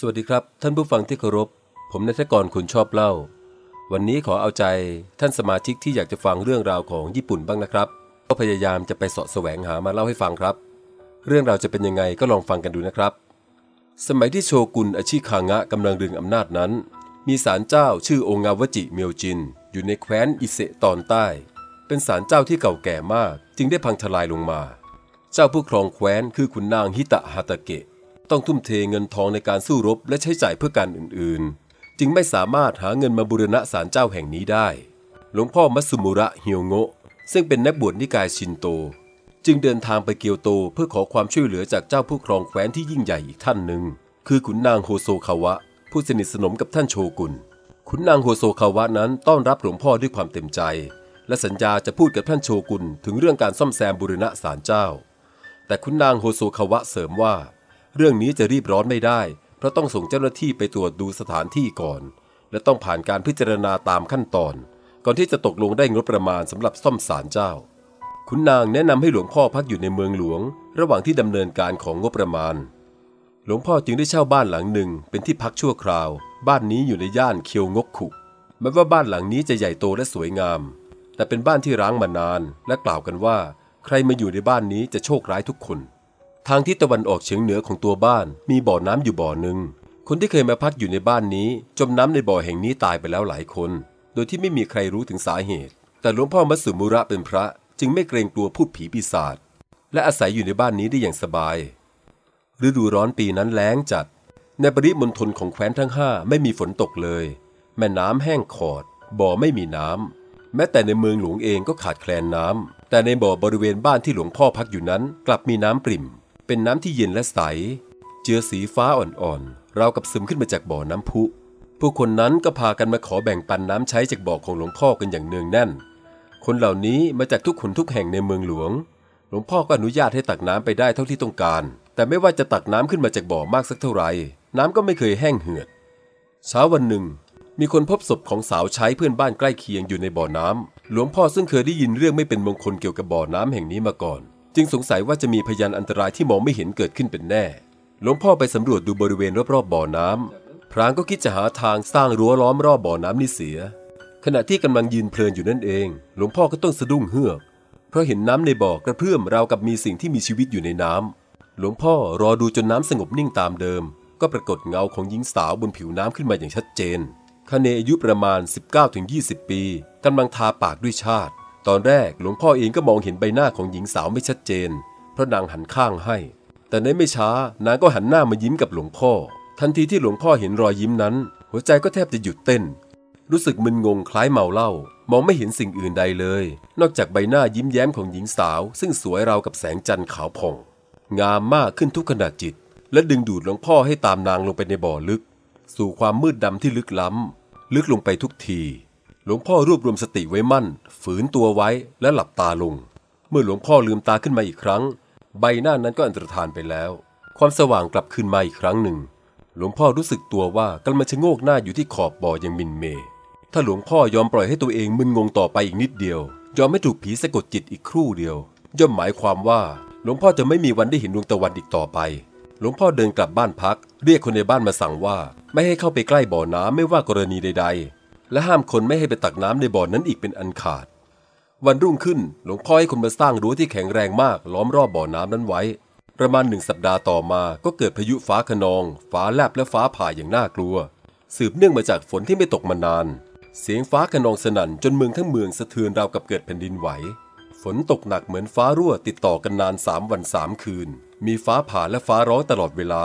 สวัสดีครับ ท่านผู้ฟังที่เคารพ ผมนายทกรคุณชอบเล่า วันนี้ขอเอาใจท่านสมาชิกที่อยากจะฟังเรื่องราวของญี่ปุ่นบ้างนะครับ ก็พยายามจะไปสาะแสวงหามาเล่าให้ฟังครับ เรื่องราวจะเป็นยังไงก็ลองฟังกันดูนะครับ สมัยที่โชกุนอาชิคางะกำลังดึงอำนาจนั้น มีศาลเจ้าชื่อองงาวจิเมียวจิน อยู่ในแคว้นอิเซตอนใต้ เป็นศาลเจ้าที่เก่าแก่มาก จึงได้พังทลายลงมา เจ้าผู้ครองแคว้นคือขุนนางฮิตะฮาตะเกะ ต้องทุ่มเทเงินทองในการสู้รบและใช้จ่ายเพื่อการอื่นๆ จึงไม่สามารถหาเงินมาบูรณะศาลเจ้าแห่งนี้ได้ หลวงพ่อมัสึมุระเฮียวโงะซึ่งเป็นนักบวชนิกายชินโต จึงเดินทางไปเกียวโตเพื่อขอความช่วยเหลือจากเจ้าผู้ครองแคว้นที่ยิ่งใหญ่อีกท่านหนึ่ง คือขุนนางโฮโซคาวะ ผู้สนิทสนมกับท่านโชกุนขุนนางโฮโซคาวะนั้นต้อนรับหลวงพ่อด้วยความเต็มใจ และสัญญาจะพูดกับท่านโชกุนถึงเรื่องการซ่อมแซมบูรณะศาลเจ้า แต่ขุนนางโฮโซคาวะเสริมว่า เรื่องนี้จะรีบร้อนไม่ได้ เพราะต้องส่งเจ้าหน้าที่ไปตรวจดูสถานที่ก่อน และต้องผ่านการพิจารณาตามขั้นตอน ก่อนที่จะตกลงได้งบประมาณสำหรับซ่อมศาลเจ้า ขุนนางแนะนำให้หลวงพ่อพักอยู่ในเมืองหลวง ระหว่างที่ดำเนินการของงบประมาณ หลวงพ่อจึงได้เช่าบ้านหลังหนึ่งเป็นที่พักชั่วคราว บ้านนี้อยู่ในย่านเคียวงกขุแม้ว่าบ้านหลังนี้จะใหญ่โตและสวยงาม แต่เป็นบ้านที่ร้างมานานและกล่าวกันว่า ใครมาอยู่ในบ้านนี้จะโชคร้ายทุกคน ทางทิศตะวันออกเฉียงเหนือของตัวบ้านมีบ่อน้ำอยู่บ่อหนึ่ง คนที่เคยมาพักอยู่ในบ้านนี้ จมน้ำในบ่อแห่งนี้ตายไปแล้วหลายคน โดยที่ไม่มีใครรู้ถึงสาเหตุ แต่หลวงพ่อมัตสึมุระเป็นพระ จึงไม่เกรงกลัวพูดผีปีศาจและอาศัยอยู่ในบ้านนี้ได้อย่างสบาย ฤดูร้อนปีนั้นแล้งจัด ในปริมณฑลของแคว้นทั้งห้าไม่มีฝนตกเลย แม่น้ำแห้งขอด บ่อไม่มีน้ำแม้แต่ในเมืองหลวงเองก็ขาดแคลนน้ำแต่ในบ่อบริเวณบ้านที่หลวงพ่อพักอยู่นั้น กลับมีน้ำปริ่ม เป็นน้ำที่เย็นและใส เจือสีฟ้าอ่อนๆราวกับซึมขึ้นมาจากบ่อน้ำพุ ผู้คนนั้นก็พากันมาขอแบ่งปันน้ำใช้จากบ่อของหลวงพ่อกันอย่างเนืองแน่น คนเหล่านี้มาจากทุกคนทุกแห่งในเมืองหลวง หลวงพ่อก็อนุญาตให้ตักน้ำไปได้เท่าที่ต้องการ แต่ไม่ว่าจะตักน้ำขึ้นมาจากบ่อมากสักเท่าไหร่น้ำก็ไม่เคยแห้งเหือด เช้าวันหนึ่ง มีคนพบศพของสาวใช้เพื่อนบ้านใกล้เคียงอยู่ในบ่อน้ำหลวงพ่อซึ่งเคยได้ยินเรื่องไม่เป็นมงคลเกี่ยวกับบ่อน้ำแห่งนี้มาก่อน จึงสงสัยว่าจะมีพยานอันตรายที่มองไม่เห็นเกิดขึ้นเป็นแน่ หลวงพ่อไปสำรวจดูบริเวณรอบๆบ่อน้ำพรางก็คิดจะหาทางสร้างรั้วล้อมรอบบ่อน้ำนี้เสีย ขณะที่กำลังยืนเพลินอยู่นั่นเอง หลวงพ่อก็ต้องสะดุ้งเฮือก เพราะเห็นน้ำในบ่อกระเพื่อมราวกับมีสิ่งที่มีชีวิตอยู่ในน้ำหลวงพ่อรอดูจนน้ำสงบนิ่งตามเดิม ก็ปรากฏเงาของหญิงสาวบนผิวน้ำขึ้นมาอย่างชัดเจนคเนอายุประมาณ 19-20 ปีกำลังทาปากด้วยชาติ ตอนแรกหลวงพ่อเองก็มองเห็นใบหน้าของหญิงสาวไม่ชัดเจน เพราะนางหันข้างให้ แต่ในไม่ช้านางก็หันหน้ามายิ้มกับหลวงพ่อ ทันทีที่หลวงพ่อเห็นรอยยิ้มนั้น หัวใจก็แทบจะหยุดเต้น รู้สึกมึนงงคล้ายเมาเหล้ามองไม่เห็นสิ่งอื่นใดเลย นอกจากใบหน้ายิ้มแย้มของหญิงสาว ซึ่งสวยราวกับแสงจันทร์ขาวผ่อง งามมากขึ้นทุกขณะจิต และดึงดูดหลวงพ่อให้ตามนางลงไปในบ่อลึก สู่ความมืดดำที่ลึกล้ำลึกลงไปทุกที หลวงพ่อรวบรวมสติไว้มั่น ฝืนตัวไว้และหลับตาลง เมื่อหลวงพ่อลืมตาขึ้นมาอีกครั้ง ใบหน้านั้นก็อันตรธานไปแล้ว ความสว่างกลับคืนมาอีกครั้งหนึ่ง หลวงพ่อรู้สึกตัวว่ากำลังชะโงกหน้าอยู่ที่ขอบบ่ออย่างมินเม ถ้าหลวงพ่อยอมปล่อยให้ตัวเองมึนงงต่อไปอีกนิดเดียวยอมไม่ถูกผีสะกดจิตอีกครู่เดียว ย่อมหมายความว่าหลวงพ่อจะไม่มีวันได้เห็นดวงตะวันอีกต่อไป หลวงพ่อเดินกลับบ้านพัก เรียกคนในบ้านมาสั่งว่า ไม่ให้เข้าไปใกล้บ่อน้ำไม่ว่ากรณีใดๆ และห้ามคนไม่ให้ไปตักน้ำในบ่อนนั้นอีกเป็นอันขาด วันรุ่งขึ้นหลวงพ่อให้คนมาสร้างรั้วที่แข็งแรงมากล้อมรอบบ่อน้ำนั้นไว้ ประมาณหนึ่งสัปดาห์ต่อมาก็เกิดพายุฟ้าคะนอง ฟ้าแลบและฟ้าผ่าอย่างน่ากลัว สืบเนื่องมาจากฝนที่ไม่ตกมานาน เสียงฟ้าคะนองสนั่นจนเมืองทั้งเมืองสะเทือนราวกับเกิดแผ่นดินไหว ฝนตกหนักเหมือนฟ้ารั่วติดต่อกันนานสามวันสามคืน มีฟ้าผ่าและฟ้าร้องตลอดเวลา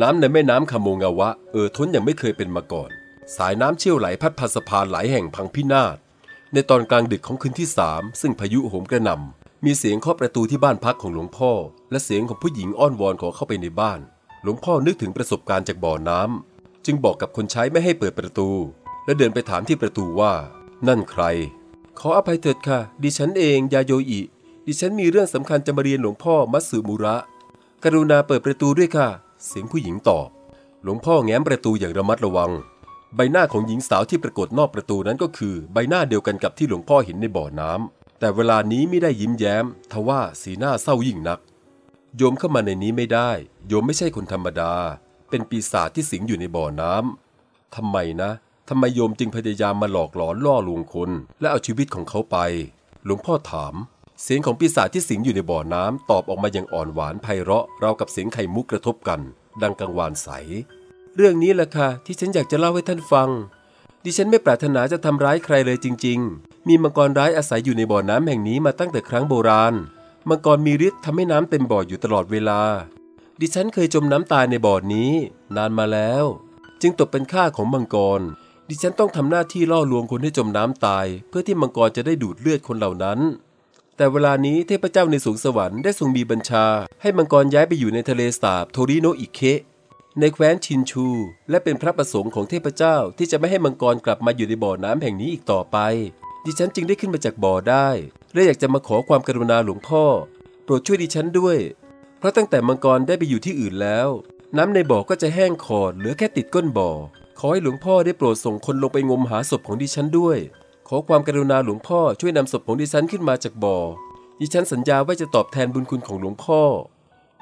น้ำในแม่น้ำคาโมงาวะเอ่อท้นอย่างไม่เคยเป็นมาก่อน สายน้ำเชี่ยวไหลพัดพาสะพานหลายแห่งพังพินาศ ในตอนกลางดึกของคืนที่สามซึ่งพายุโหมกระหน่ำมีเสียงเคาะประตูที่บ้านพักของหลวงพ่อ และเสียงของผู้หญิงอ้อนวอนขอเข้าไปในบ้าน หลวงพ่อนึกถึงประสบการณ์จากบ่อน้ำจึงบอกกับคนใช้ไม่ให้เปิดประตู และเดินไปถามที่ประตูว่า นั่นใคร ขออภัยเถิดค่ะ ดิฉันเองยาโยอิดิฉันมีเรื่องสำคัญจะมาเรียนหลวงพ่อมัตสึมุระ กรุณาเปิดประตูด้วยค่ะ เสียงผู้หญิงตอบ หลวงพ่อแง้มประตูอย่างระมัดระวัง ใบหน้าของหญิงสาวที่ปรากฏนอกประตูนั้นก็คือ ใบหน้าเดียวกันกับที่หลวงพ่อเห็นในบ่อน้ำแต่เวลานี้ไม่ได้ยิ้มแย้ม ทว่าสีหน้าเศร้ายิ่งนัก โยมเข้ามาในนี้ไม่ได้ โยมไม่ใช่คนธรรมดา เป็นปีศาจที่สิงอยู่ในบ่อน้ำทำไมนะทำไมโยมจึงพยายามมาหลอกหลอนล่อลวงคน และเอาชีวิตของเขาไป หลวงพ่อถาม เสียงของปีศาจที่สิงอยู่ในบ่อน้ำตอบออกมาอย่างอ่อนหวานไพเราะราวกับเสียงไข่มุกกระทบกัน ดังกังวานใส เรื่องนี้แหละค่ะที่ฉันอยากจะเล่าให้ท่านฟัง ดิฉันไม่ปรารถนาจะทำร้ายใครเลยจริง ๆ มีมังกรร้ายอาศัยอยู่ในบ่อน้ำแห่งนี้มาตั้งแต่ครั้งโบราณ มังกรมีฤทธิ์ทำให้น้ำเต็มบ่ออยู่ตลอดเวลา ดิฉันเคยจมน้ำตายในบ่อนี้ นานมาแล้ว จึงตกเป็นข้าของมังกร ดิฉันต้องทำหน้าที่ล่อลวงคนให้จมน้ำตาย เพื่อที่มังกรจะได้ดูดเลือดคนเหล่านั้นแต่เวลานี้เทพเจ้าในสวงสวรรค์ได้ทรงมีบัญชา ให้มังกรย้ายไปอยู่ในทะเลสาบโทริโนอิเคะ ในแคว้นชินชู และเป็นพระประสงค์ของเทพเจ้าที่จะไม่ให้มังกรกลับมาอยู่ในบ่อน้ำแห่งนี้อีกต่อไป ดิฉันจึงได้ขึ้นมาจากบ่อได้และอยากจะมาขอความกรุณาหลวงพ่อ โปรดช่วยดิฉันด้วย เพราะตั้งแต่มังกรได้ไปอยู่ที่อื่นแล้ว น้ำในบ่อก็จะแห้งขอดเหลือแค่ติดก้นบ่อ ขอให้หลวงพ่อได้โปรดส่งคนลงไปงมหาศพของดิฉันด้วย ขอความกรุณาหลวงพ่อช่วยนำศพของดิฉันขึ้นมาจากบ่อ ดิฉันสัญญาว่าจะตอบแทนบุญคุณของหลวงพ่อ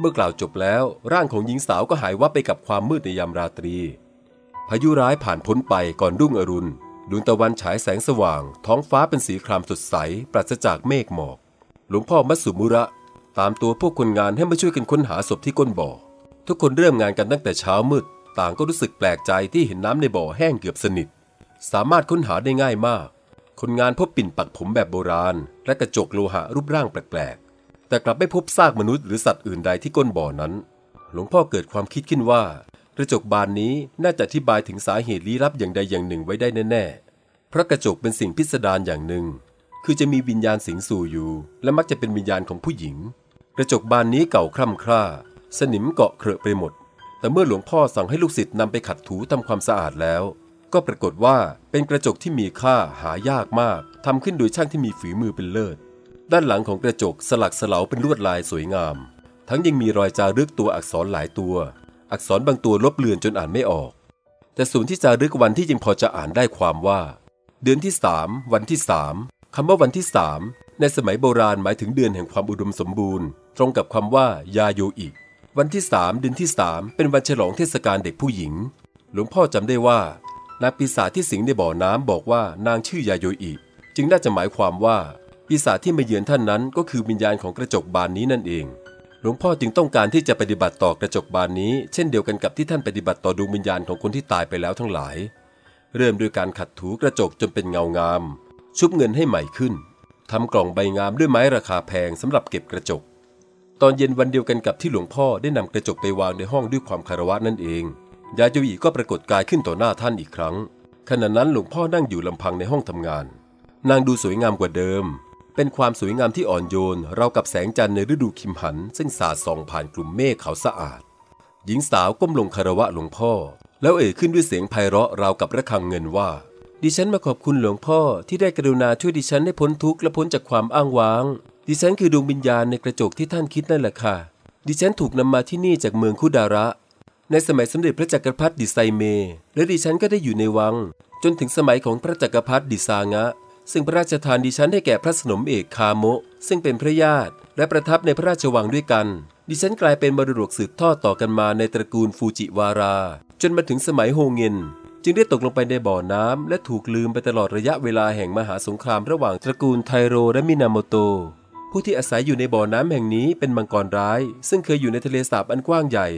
เมื่อกล่าวจบแล้วร่างของหญิงสาวก็หายวับไปกับความมืดในยามราตรี พายุร้ายผ่านพ้นไปก่อนรุ่งอรุณดวงตะวันฉายแสงสว่าง ท้องฟ้าเป็นสีครามสดใส ปราศจากเมฆหมอก หลวงพ่อมัตสุมุระ ตามตัวพวกคนงานให้มาช่วยกันค้นหาศพที่ก้นบ่อ ทุกคนเริ่มงานกันตั้งแต่เช้ามืด ต่างก็รู้สึกแปลกใจที่เห็นน้ำในบ่อแห้งเกือบสนิท สามารถค้นหาได้ง่ายมาก คนงานพบปิ่นปักผมแบบโบราณ และกระจกโลหะรูปร่างแปลก แต่กลับไม่พบซากมนุษย์หรือสัตว์อื่นใดที่ก้นบ่อนั้น หลวงพ่อเกิดความคิดขึ้นว่า กระจกบานนี้น่าจะอธิบายถึงสาเหตุลี้ลับอย่างใดอย่างหนึ่งไว้ได้แน่ๆ เพราะกระจกเป็นสิ่งพิสดารอย่างหนึ่ง คือจะมีวิญญาณสิงสู่อยู่ และมักจะเป็นวิญญาณของผู้หญิง กระจกบานนี้เก่าคร่ำคร่า สนิมเกาะเครอะไปหมด แต่เมื่อหลวงพ่อสั่งให้ลูกศิษย์นำไปขัดถูทำความสะอาดแล้ว ก็ปรากฏว่าเป็นกระจกที่มีค่าหายากมากทำขึ้นโดยช่างที่มีฝีมือเป็นเลิศ ด้านหลังของกระจกสลักสลาเป็นลวดลายสวยงาม ทั้งยังมีรอยจารึกตัวอักษรหลายตัว อักษรบางตัวลบเลือนจนอ่านไม่ออก แต่ส่วนที่จารึกวันที่ยังพอจะอ่านได้ความว่า เดือนที่สามวันที่สามคำว่าวันที่สามในสมัยโบราณหมายถึงเดือนแห่งความอุดมสมบูรณ์ ตรงกับคำว่ายาโยอิวันที่สามเดือนที่สามเป็นวันฉลองเทศกาลเด็กผู้หญิง หลวงพ่อจำได้ว่านางปีศาจที่สิงในบ่อน้ำบอกว่านางชื่อยาโยอิจึงน่าจะหมายความว่า ปีศาจที่มาเยือนท่านนั้นก็คือวิญญาณของกระจกบานนี้นั่นเอง หลวงพ่อจึงต้องการที่จะปฏิบัติต่อกระจกบานนี้ เช่นเดียวกันกับที่ท่านปฏิบัติต่อดวงวิญญาณของคนที่ตายไปแล้วทั้งหลาย เริ่มด้วยการขัดถูกระจกจนเป็นเงางาม ชุบเงินให้ใหม่ขึ้นทำกล่องใบงามด้วยไม้ราคาแพงสำหรับเก็บกระจก ตอนเย็นวันเดียวกันกับที่หลวงพ่อได้นำกระจกไปวางในห้องด้วยความคารวะนั่นเอง ยาโยอิก็ปรากฏกายขึ้นต่อหน้าท่านอีกครั้ง ขณะนั้นหลวงพ่อนั่งอยู่ลำพังในห้องทำงาน นางดูสวยงามกว่าเดิม เป็นความสวยงามที่อ่อนโยนเรากับแสงจันทร์ในฤดูคิมหัน ซึ่งสาดส่องผ่านกลุ่มเมฆขาวสะอาด หญิงสาวก้มลงคารวะหลวงพ่อ แล้วเอ่ยขึ้นด้วยเสียงไพเราะราวกับระฆังเงินว่า ดิฉันมาขอบคุณหลวงพ่อที่ได้กรุณาช่วยดิฉันให้พ้นทุกข์และพ้นจากความอ้างว้าง ดิฉันคือดวงวิญญาณในกระจกที่ท่านคิดนั่นแหละค่ะ ดิฉันถูกนำมาที่นี่จากเมืองคุดาระ ในสมัยสมเด็จพระจักรพรรดิดิไซเม และดิฉันก็ได้อยู่ในวัง จนถึงสมัยของพระจักรพรรดิดิซางะ ซึ่งพระราชทานดิฉันให้แก่พระสนมเอกคาโมะซึ่งเป็นพระญาติ และประทับในพระราชวังด้วยกัน ดิฉันกลายเป็นมรดกสืบทอดต่อกันมาในตระกูลฟูจิวารา จนมาถึงสมัยโฮเงิน จึงได้ตกลงไปในบ่อน้ำและถูกลืมไปตลอดระยะเวลาแห่งมหาสงครามระหว่างตระกูลไทโรและมินาโมโต ผู้ที่อาศัยอยู่ในบ่อน้ำแห่งนี้เป็นมังกรร้าย ซึ่งเคยอยู่ในทะเลสาบอันกว้างใหญ่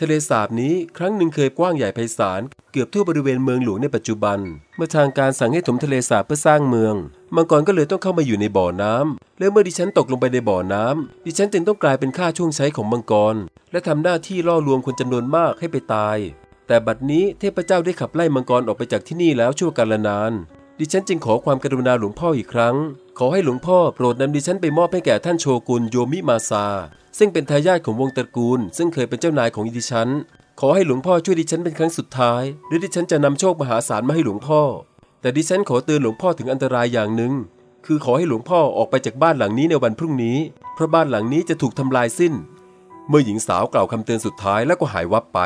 ทะเลสาบนี้ครั้งหนึ่งเคยกว้างใหญ่ไพศาลเกือบทั่วบริเวณเมืองหลวงในปัจจุบัน เมื่อทางการสั่งให้ถมทะเลสาบเพื่อสร้างเมือง มังกรก็เลยต้องเข้ามาอยู่ในบ่อน้ำและเมื่อดิฉันตกลงไปในบ่อน้ำดิฉันจึงต้องกลายเป็นข้าช่วงใช้ของมังกร และทำหน้าที่ล่อลวงคนจำนวนมากให้ไปตาย แต่บัดนี้เทพเจ้าได้ขับไล่มังกรออกไปจากที่นี่แล้วชั่วกาลนาน ดิฉันจึงขอความกรุณาหลวงพ่ออีกครั้ง ขอให้หลวงพ่อโปรดนำดิฉันไปมอบให้แก่ท่านโชกุนโยมิมาซา ซึ่งเป็นทายาทของวงตระกูล ซึ่งเคยเป็นเจ้านายของดิฉัน ขอให้หลวงพ่อช่วยดิฉันเป็นครั้งสุดท้ายหรือดิฉันจะนำโชคมหาศาลมาให้หลวงพ่อ แต่ดิฉันขอเตือนหลวงพ่อถึงอันตรายอย่างหนึ่ง คือขอให้หลวงพ่อออกไปจากบ้านหลังนี้ในวันพรุ่งนี้ เพราะบ้านหลังนี้จะถูกทำลายสิ้น เมื่อหญิงสาวกล่าวคำเตือนสุดท้ายแล้วก็หายวับไป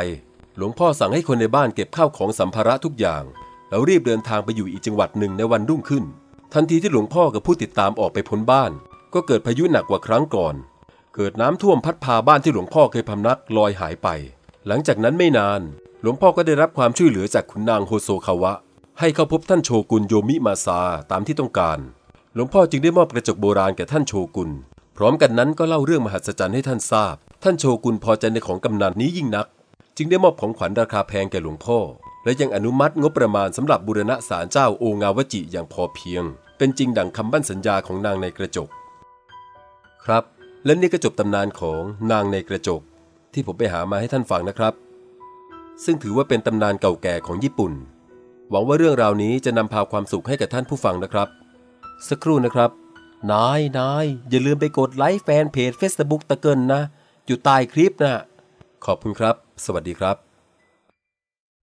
หลวงพ่อสั่งให้คนในบ้านเก็บข้าวของสัมภาระทุกอย่าง แล้วรีบเดินทางไปอยู่อีกจังหวัดหนึ่งในวันรุ่งขึ้น ทันทีที่หลวงพ่อกับผู้ติดตามออกไปพ้นบ้าน ก็เกิดพายุหนักกว่าครั้งก่อน เกิดน้ำท่วมพัดพาบ้านที่หลวงพ่อเคยพำนักลอยหายไป หลังจากนั้นไม่นาน หลวงพ่อก็ได้รับความช่วยเหลือจากขุนนางโฮโซคาวะ ให้เข้าพบท่านโชกุนโยมิมาซาตามที่ต้องการ หลวงพ่อจึงได้มอบกระจกโบราณแก่ท่านโชกุนพร้อมกันนั้นก็เล่าเรื่องมหัศจรรย์ให้ท่านทราบ ท่านโชกุนพอใจในของกำนันนี้ยิ่งนัก จึงได้มอบของขวัญราคาแพงแก่หลวงพ่อ และยังอนุมัติงบประมาณสำหรับบูรณะศาลเจ้าโองาวจิอย่างพอเพียง เป็นจริงดังคำบั้นสัญญาของนางในกระจก ครับ และนี่ก็จบตำนานของนางในกระจก ที่ผมไปหามาให้ท่านฟังนะครับ ซึ่งถือว่าเป็นตำนานเก่าแก่ของญี่ปุ่น หวังว่าเรื่องราวนี้จะนำพาความสุขให้กับท่านผู้ฟังนะครับ สักครู่นะครับ นายนายอย่าลืมไปกดไลค์แฟนเพจ Facebook ตะเกินนะ อยู่ใต้คลิปนะขอบคุณครับ สวัสดีครับ